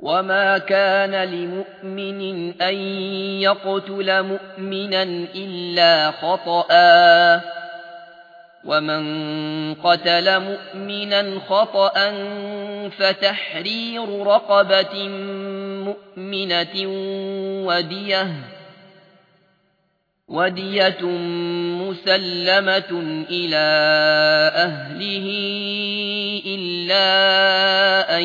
وما كان لمؤمن أن يقتل مؤمنا إلا خطأ ومن قتل مؤمنا خطأ فتحرير رقبة مؤمنة وديه ودية مسلمة إلى أهله إلا أن